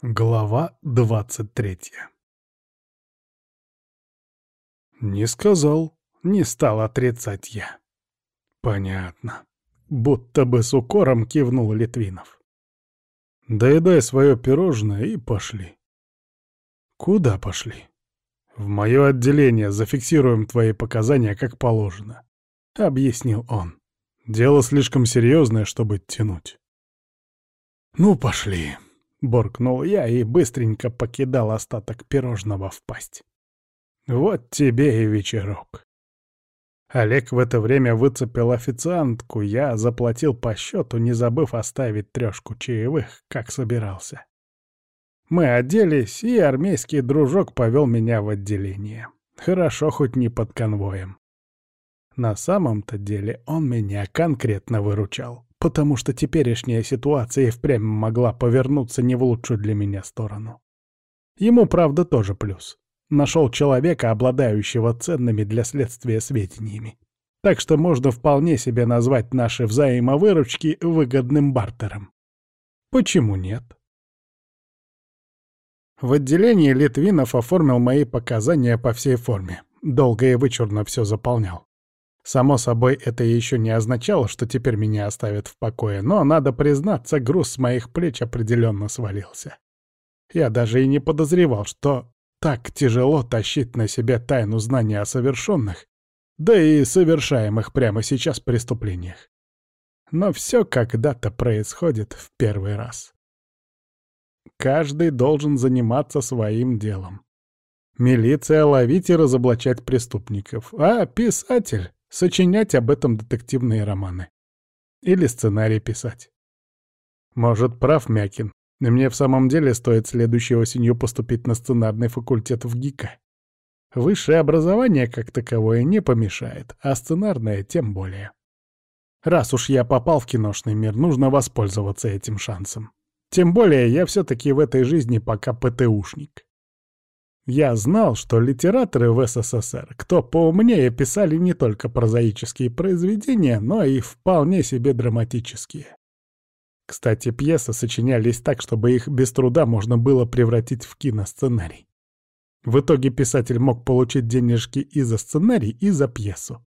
Глава двадцать третья «Не сказал, не стал отрицать я». «Понятно». Будто бы с укором кивнул Литвинов. «Доедай свое пирожное и пошли». «Куда пошли?» «В мое отделение зафиксируем твои показания как положено», — объяснил он. «Дело слишком серьезное, чтобы тянуть». «Ну, пошли». — буркнул я и быстренько покидал остаток пирожного в пасть. «Вот тебе и вечерок». Олег в это время выцепил официантку, я заплатил по счету, не забыв оставить трешку чаевых, как собирался. Мы оделись, и армейский дружок повел меня в отделение. Хорошо, хоть не под конвоем. На самом-то деле он меня конкретно выручал потому что теперешняя ситуация и впрямь могла повернуться не в лучшую для меня сторону. Ему, правда, тоже плюс. Нашел человека, обладающего ценными для следствия сведениями. Так что можно вполне себе назвать наши взаимовыручки выгодным бартером. Почему нет? В отделении Литвинов оформил мои показания по всей форме. Долго и вычурно все заполнял. Само собой, это еще не означало, что теперь меня оставят в покое, но, надо признаться, груз с моих плеч определенно свалился. Я даже и не подозревал, что так тяжело тащить на себе тайну знания о совершенных, да и совершаемых прямо сейчас преступлениях. Но все когда-то происходит в первый раз. Каждый должен заниматься своим делом. Милиция ловить и разоблачать преступников, а писатель Сочинять об этом детективные романы. Или сценарий писать. Может, прав Мякин, мне в самом деле стоит следующей осенью поступить на сценарный факультет в ГИКа. Высшее образование как таковое не помешает, а сценарное тем более. Раз уж я попал в киношный мир, нужно воспользоваться этим шансом. Тем более я все-таки в этой жизни пока ПТУшник. Я знал, что литераторы в СССР, кто поумнее, писали не только прозаические произведения, но и вполне себе драматические. Кстати, пьесы сочинялись так, чтобы их без труда можно было превратить в киносценарий. В итоге писатель мог получить денежки и за сценарий, и за пьесу.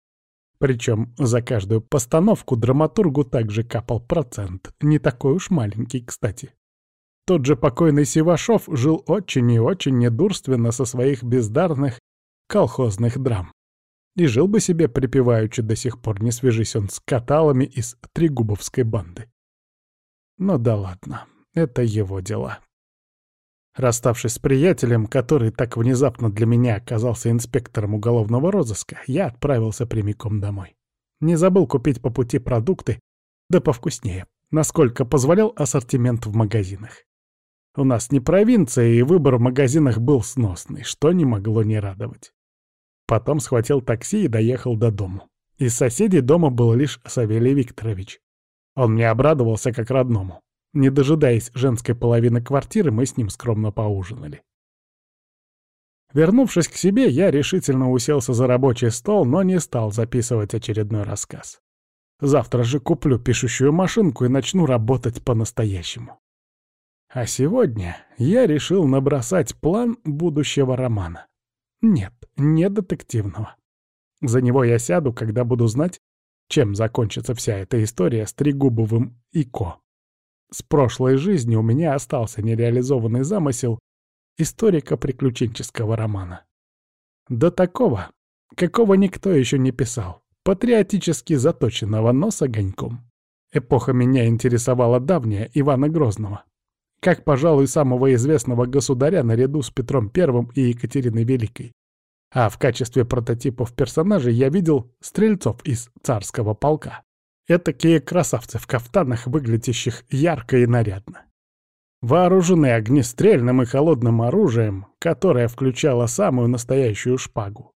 Причем за каждую постановку драматургу также капал процент, не такой уж маленький, кстати. Тот же покойный Сивашов жил очень и очень недурственно со своих бездарных колхозных драм. И жил бы себе припеваючи до сих пор, не свяжись он с каталами из Тригубовской банды. Но да ладно, это его дела. Расставшись с приятелем, который так внезапно для меня оказался инспектором уголовного розыска, я отправился прямиком домой. Не забыл купить по пути продукты, да повкуснее, насколько позволял ассортимент в магазинах. У нас не провинция, и выбор в магазинах был сносный, что не могло не радовать. Потом схватил такси и доехал до дому. Из соседей дома был лишь Савелий Викторович. Он мне обрадовался как родному. Не дожидаясь женской половины квартиры, мы с ним скромно поужинали. Вернувшись к себе, я решительно уселся за рабочий стол, но не стал записывать очередной рассказ. Завтра же куплю пишущую машинку и начну работать по-настоящему. А сегодня я решил набросать план будущего романа. Нет, не детективного. За него я сяду, когда буду знать, чем закончится вся эта история с Трегубовым и Ко. С прошлой жизни у меня остался нереализованный замысел историка-приключенческого романа. До такого, какого никто еще не писал, патриотически заточенного, но с огоньком. Эпоха меня интересовала давняя Ивана Грозного как, пожалуй, самого известного государя наряду с Петром I и Екатериной Великой. А в качестве прототипов персонажей я видел стрельцов из царского полка. Этакие красавцы в кафтанах, выглядящих ярко и нарядно. Вооружены огнестрельным и холодным оружием, которое включало самую настоящую шпагу.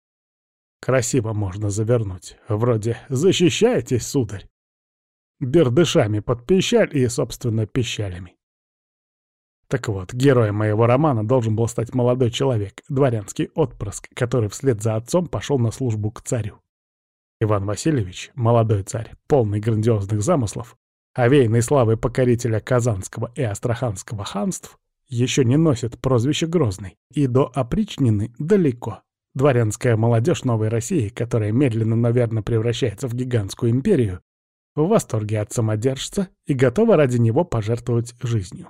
Красиво можно завернуть, вроде «защищайтесь, сударь!» Бердышами под пищаль и, собственно, пищалями. Так вот, героем моего романа должен был стать молодой человек, дворянский отпрыск, который вслед за отцом пошел на службу к царю. Иван Васильевич, молодой царь, полный грандиозных замыслов, овеянный славой покорителя Казанского и Астраханского ханств, еще не носит прозвище Грозный, и до опричнины далеко. Дворянская молодежь Новой России, которая медленно, наверное, превращается в гигантскую империю, в восторге от самодержца и готова ради него пожертвовать жизнью.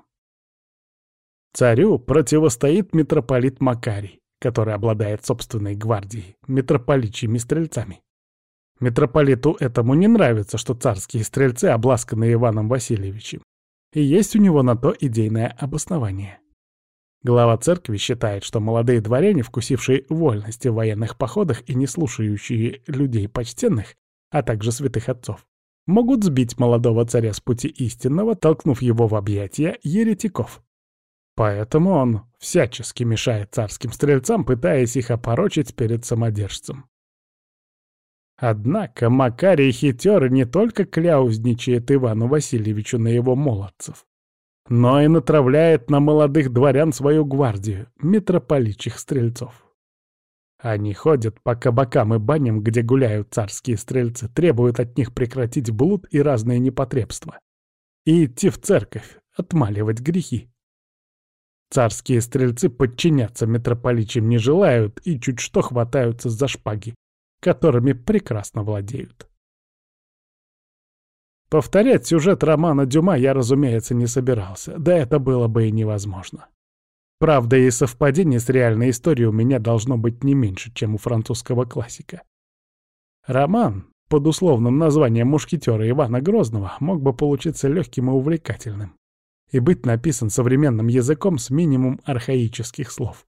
Царю противостоит митрополит Макарий, который обладает собственной гвардией, митрополичьими стрельцами. Митрополиту этому не нравится, что царские стрельцы обласканы Иваном Васильевичем. И есть у него на то идейное обоснование. Глава церкви считает, что молодые дворяне, вкусившие вольности в военных походах и не слушающие людей почтенных, а также святых отцов, могут сбить молодого царя с пути истинного, толкнув его в объятия еретиков. Поэтому он всячески мешает царским стрельцам, пытаясь их опорочить перед самодержцем. Однако Макарий хитер не только кляузничает Ивану Васильевичу на его молодцев, но и натравляет на молодых дворян свою гвардию, митрополичих стрельцов. Они ходят по кабакам и баням, где гуляют царские стрельцы, требуют от них прекратить блуд и разные непотребства. И идти в церковь, отмаливать грехи. Царские стрельцы подчиняться митрополичьям не желают и чуть что хватаются за шпаги, которыми прекрасно владеют. Повторять сюжет романа Дюма я, разумеется, не собирался, да это было бы и невозможно. Правда, и совпадение с реальной историей у меня должно быть не меньше, чем у французского классика. Роман под условным названием «Мушкетера» Ивана Грозного мог бы получиться легким и увлекательным и быть написан современным языком с минимум архаических слов.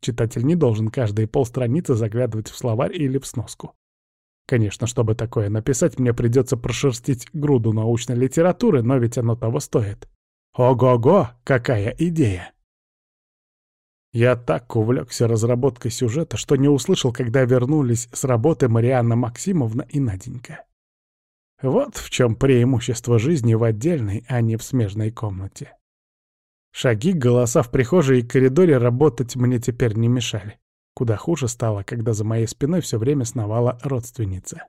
Читатель не должен каждые полстраницы заглядывать в словарь или в сноску. Конечно, чтобы такое написать, мне придется прошерстить груду научной литературы, но ведь оно того стоит. Ого-го, какая идея! Я так увлекся разработкой сюжета, что не услышал, когда вернулись с работы Марианна Максимовна и Наденька. Вот в чем преимущество жизни в отдельной, а не в смежной комнате. Шаги, голоса в прихожей и коридоре работать мне теперь не мешали. Куда хуже стало, когда за моей спиной все время сновала родственница.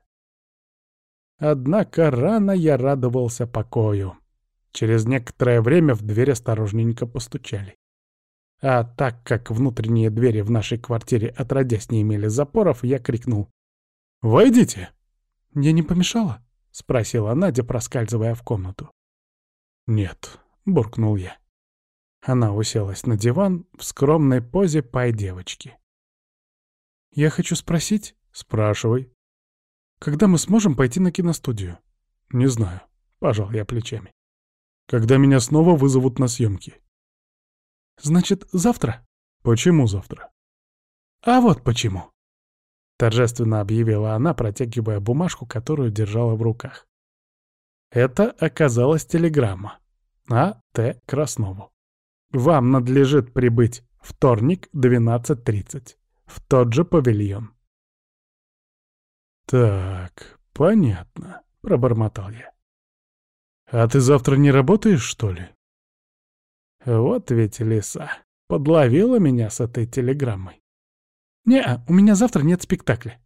Однако рано я радовался покою. Через некоторое время в дверь осторожненько постучали. А так как внутренние двери в нашей квартире отродясь не имели запоров, я крикнул «Войдите!» «Я не помешала?» — спросила Надя, проскальзывая в комнату. «Нет», — буркнул я. Она уселась на диван в скромной позе пай-девочки. «Я хочу спросить?» «Спрашивай». «Когда мы сможем пойти на киностудию?» «Не знаю», — пожал я плечами. «Когда меня снова вызовут на съемки?» «Значит, завтра?» «Почему завтра?» «А вот почему!» Торжественно объявила она, протягивая бумажку, которую держала в руках. Это оказалась телеграмма. А. Т. Краснову. Вам надлежит прибыть вторник, 12.30, в тот же павильон. «Так, понятно», — пробормотал я. «А ты завтра не работаешь, что ли?» Вот ведь лиса подловила меня с этой телеграммой. «Не, у меня завтра нет спектакля».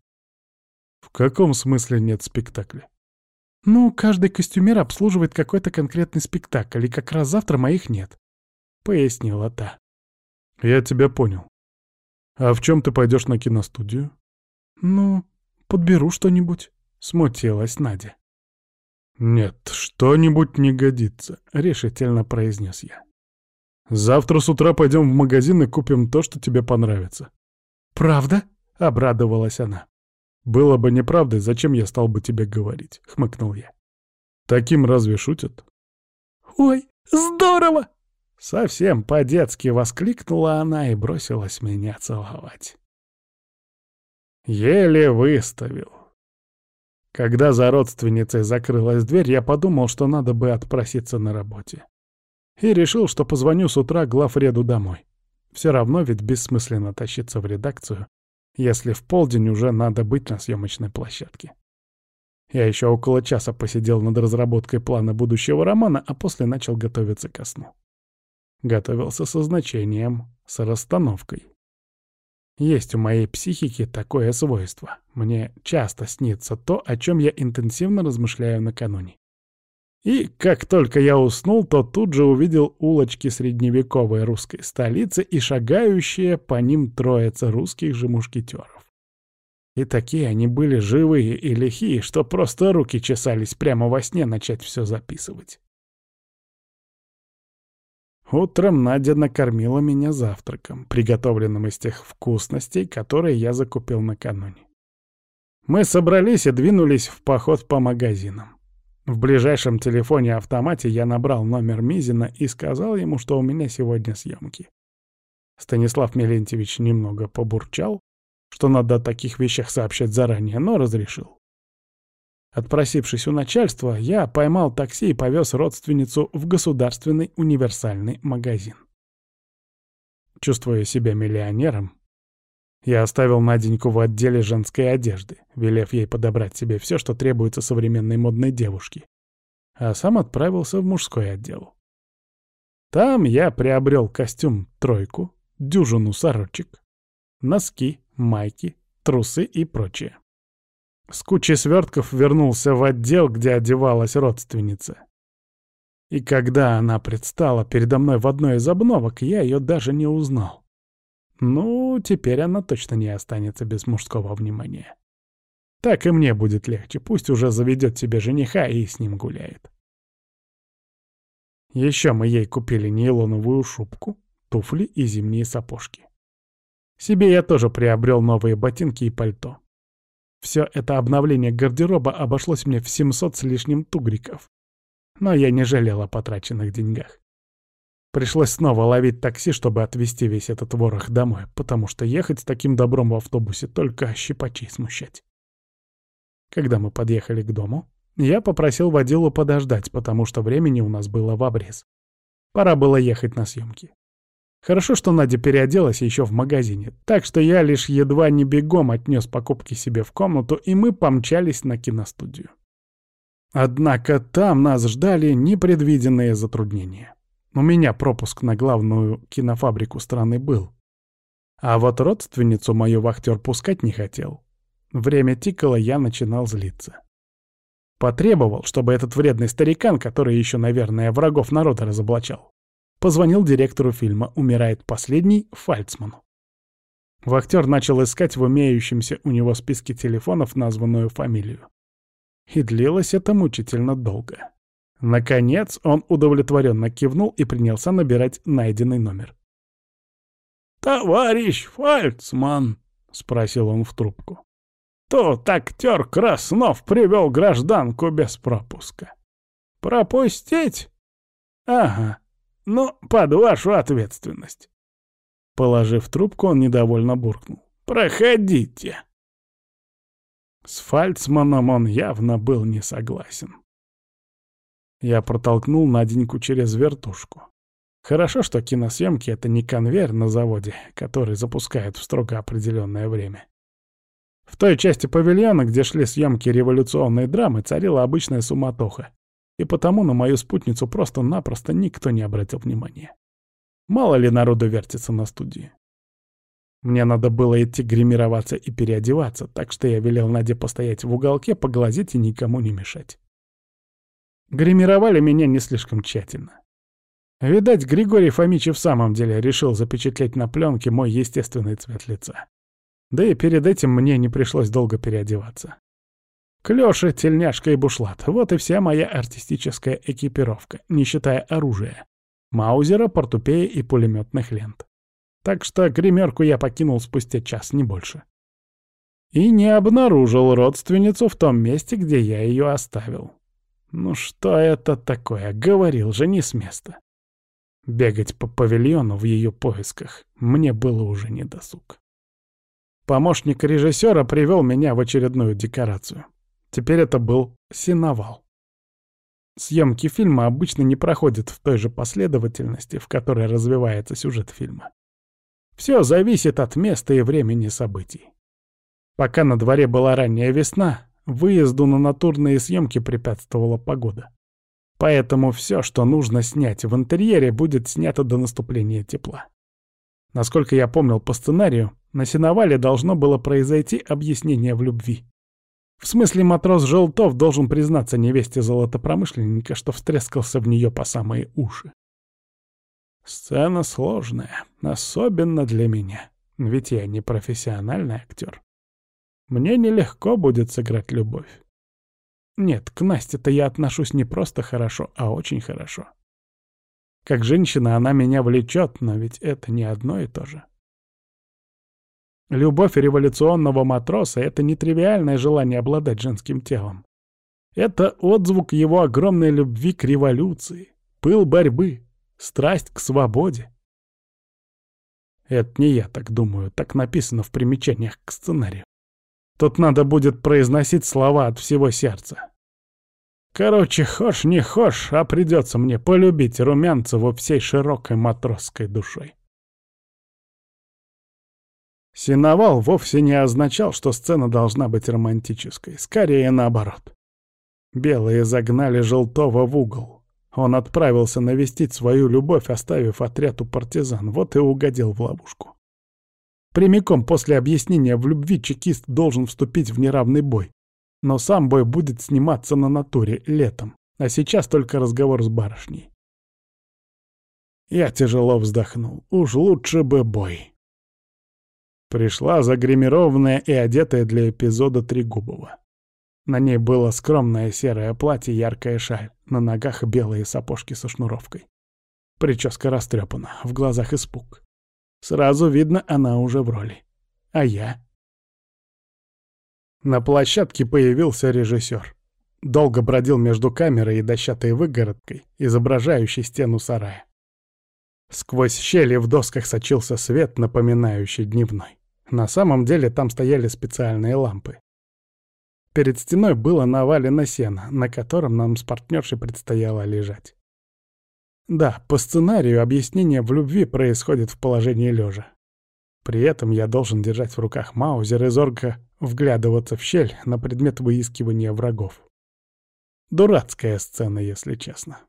«В каком смысле нет спектакля?» «Ну, каждый костюмер обслуживает какой-то конкретный спектакль, и как раз завтра моих нет», — пояснила та. «Я тебя понял. А в чем ты пойдешь на киностудию?» «Ну, подберу что-нибудь», — смутилась Надя. «Нет, что-нибудь не годится», — решительно произнес я. «Завтра с утра пойдем в магазин и купим то, что тебе понравится. «Правда?» — обрадовалась она. «Было бы неправдой, зачем я стал бы тебе говорить?» — хмыкнул я. «Таким разве шутят?» «Ой, здорово!» Совсем по-детски воскликнула она и бросилась меня целовать. Еле выставил. Когда за родственницей закрылась дверь, я подумал, что надо бы отпроситься на работе. И решил, что позвоню с утра главреду домой. Все равно ведь бессмысленно тащиться в редакцию, если в полдень уже надо быть на съемочной площадке. Я еще около часа посидел над разработкой плана будущего романа, а после начал готовиться ко сну. Готовился со значением, с расстановкой. Есть у моей психики такое свойство. Мне часто снится то, о чем я интенсивно размышляю накануне. И как только я уснул, то тут же увидел улочки средневековой русской столицы и шагающие по ним троица русских же мушкетеров. И такие они были живые и лихие, что просто руки чесались прямо во сне начать все записывать. Утром Надя накормила меня завтраком, приготовленным из тех вкусностей, которые я закупил накануне. Мы собрались и двинулись в поход по магазинам. В ближайшем телефоне-автомате я набрал номер Мизина и сказал ему, что у меня сегодня съемки. Станислав Мелентьевич немного побурчал, что надо о таких вещах сообщать заранее, но разрешил. Отпросившись у начальства, я поймал такси и повез родственницу в государственный универсальный магазин. Чувствуя себя миллионером, я оставил Наденьку в отделе женской одежды, велев ей подобрать себе все, что требуется современной модной девушке, а сам отправился в мужской отдел. Там я приобрел костюм «тройку», дюжину сорочек, носки, майки, трусы и прочее. С кучей свертков вернулся в отдел, где одевалась родственница. И когда она предстала передо мной в одной из обновок, я ее даже не узнал. Ну, теперь она точно не останется без мужского внимания. Так и мне будет легче, пусть уже заведет себе жениха и с ним гуляет. Еще мы ей купили нейлоновую шубку, туфли и зимние сапожки. Себе я тоже приобрел новые ботинки и пальто. Все это обновление гардероба обошлось мне в 700 с лишним тугриков. Но я не жалел о потраченных деньгах. Пришлось снова ловить такси, чтобы отвезти весь этот ворох домой, потому что ехать с таким добром в автобусе только щипачей смущать. Когда мы подъехали к дому, я попросил водилу подождать, потому что времени у нас было в обрез. Пора было ехать на съемки. Хорошо, что Надя переоделась еще в магазине, так что я лишь едва не бегом отнес покупки себе в комнату, и мы помчались на киностудию. Однако там нас ждали непредвиденные затруднения. У меня пропуск на главную кинофабрику страны был. А вот родственницу мою вахтер пускать не хотел. Время тикало, я начинал злиться. Потребовал, чтобы этот вредный старикан, который еще, наверное, врагов народа разоблачал, Позвонил директору фильма «Умирает последний» Фальцману. Вахтер начал искать в умеющемся у него списке телефонов названную фамилию. И длилось это мучительно долго. Наконец он удовлетворенно кивнул и принялся набирать найденный номер. «Товарищ Фальцман», — спросил он в трубку, — «тот актер Краснов привел гражданку без пропуска. Пропустить? Ага, ну, под вашу ответственность. Положив трубку, он недовольно буркнул. «Проходите!» С Фальцманом он явно был не согласен. Я протолкнул Наденьку через вертушку. Хорошо, что киносъемки — это не конвейер на заводе, который запускают в строго определенное время. В той части павильона, где шли съемки революционной драмы, царила обычная суматоха и потому на мою спутницу просто-напросто никто не обратил внимания. Мало ли народу вертится на студии. Мне надо было идти гримироваться и переодеваться, так что я велел Наде постоять в уголке, поглазеть и никому не мешать. Гримировали меня не слишком тщательно. Видать, Григорий Фомич в самом деле решил запечатлеть на пленке мой естественный цвет лица. Да и перед этим мне не пришлось долго переодеваться. Клёши, тельняшка и бушлат — вот и вся моя артистическая экипировка, не считая оружия. Маузера, портупея и пулеметных лент. Так что гримерку я покинул спустя час, не больше. И не обнаружил родственницу в том месте, где я ее оставил. Ну что это такое? Говорил же не с места. Бегать по павильону в ее поисках мне было уже не досуг. Помощник режиссера привел меня в очередную декорацию. Теперь это был синовал. Съемки фильма обычно не проходят в той же последовательности, в которой развивается сюжет фильма. Все зависит от места и времени событий. Пока на дворе была ранняя весна, выезду на натурные съемки препятствовала погода. Поэтому все, что нужно снять в интерьере, будет снято до наступления тепла. Насколько я помнил по сценарию, на сеновале должно было произойти объяснение в любви. В смысле, матрос Желтов должен признаться невесте золотопромышленника, что встрескался в нее по самые уши. Сцена сложная, особенно для меня, ведь я не профессиональный актер. Мне нелегко будет сыграть любовь. Нет, к Насте-то я отношусь не просто хорошо, а очень хорошо. Как женщина она меня влечет, но ведь это не одно и то же. Любовь революционного матроса — это не тривиальное желание обладать женским телом. Это отзвук его огромной любви к революции, пыл борьбы, страсть к свободе. Это не я так думаю, так написано в примечаниях к сценарию. Тут надо будет произносить слова от всего сердца. Короче, хошь не хошь, а придется мне полюбить Румянцеву всей широкой матросской душой. Синовал вовсе не означал, что сцена должна быть романтической, скорее наоборот. Белые загнали Желтого в угол. Он отправился навестить свою любовь, оставив отряд у партизан, вот и угодил в ловушку. Прямиком после объяснения в любви чекист должен вступить в неравный бой. Но сам бой будет сниматься на натуре летом, а сейчас только разговор с барышней. Я тяжело вздохнул. Уж лучше бы бой. Пришла загримированная и одетая для эпизода Трегубова. На ней было скромное серое платье, яркая шаль, на ногах белые сапожки со шнуровкой. Прическа растрепана, в глазах испуг. Сразу видно, она уже в роли. А я? На площадке появился режиссер. Долго бродил между камерой и дощатой выгородкой, изображающей стену сарая. Сквозь щели в досках сочился свет, напоминающий дневной. На самом деле там стояли специальные лампы. Перед стеной было навалено сено, на котором нам с партнершей предстояло лежать. Да, по сценарию объяснение в любви происходит в положении лежа. При этом я должен держать в руках маузер и зорко вглядываться в щель на предмет выискивания врагов. Дурацкая сцена, если честно.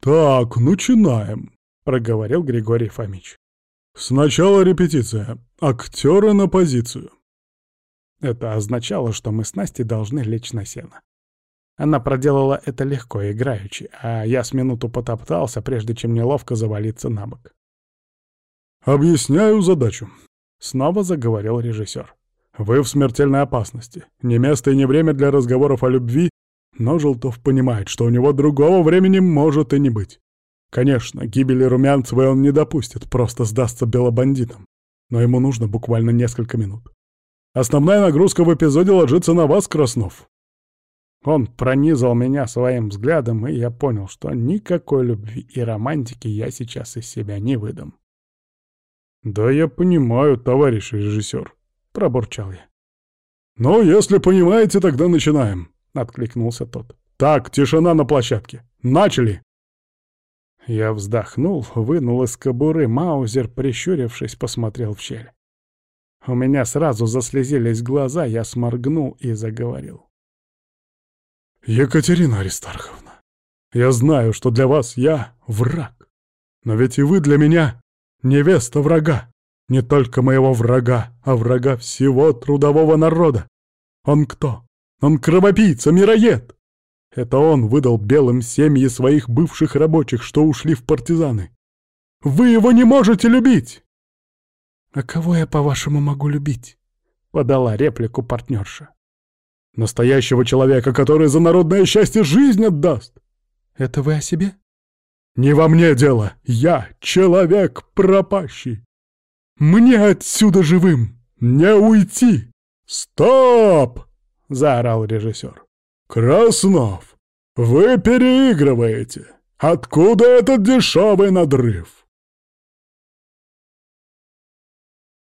«Так, начинаем», — проговорил Григорий Фомич. «Сначала репетиция. Актеры на позицию». Это означало, что мы с Настей должны лечь на сено. Она проделала это легко, играючи, а я с минуту потоптался, прежде чем неловко завалиться на бок. «Объясняю задачу», — снова заговорил режиссер. «Вы в смертельной опасности. Не место и не время для разговоров о любви, но Желтов понимает, что у него другого времени может и не быть. Конечно, гибели Румянцевой он не допустит, просто сдастся белобандитам. Но ему нужно буквально несколько минут. Основная нагрузка в эпизоде ложится на вас, Краснов. Он пронизал меня своим взглядом, и я понял, что никакой любви и романтики я сейчас из себя не выдам. «Да я понимаю, товарищ режиссер», — пробурчал я. «Ну, если понимаете, тогда начинаем», — откликнулся тот. «Так, тишина на площадке. Начали!» Я вздохнул, вынул из кобуры маузер, прищурившись, посмотрел в щель. У меня сразу заслезились глаза, я сморгнул и заговорил. «Екатерина Аристарховна, я знаю, что для вас я враг. Но ведь и вы для меня невеста врага. Не только моего врага, а врага всего трудового народа. Он кто? Он кровопийца, мироед. Это он выдал белым семьи своих бывших рабочих, что ушли в партизаны. Вы его не можете любить!» «А кого я, по-вашему, могу любить?» — подала реплику партнерша. «Настоящего человека, который за народное счастье жизнь отдаст!» «Это вы о себе?» «Не во мне дело! Я человек пропащий! Мне отсюда живым не уйти!» «Стоп!» — заорал режиссер. «Краснов, вы переигрываете! Откуда этот дешевый надрыв?»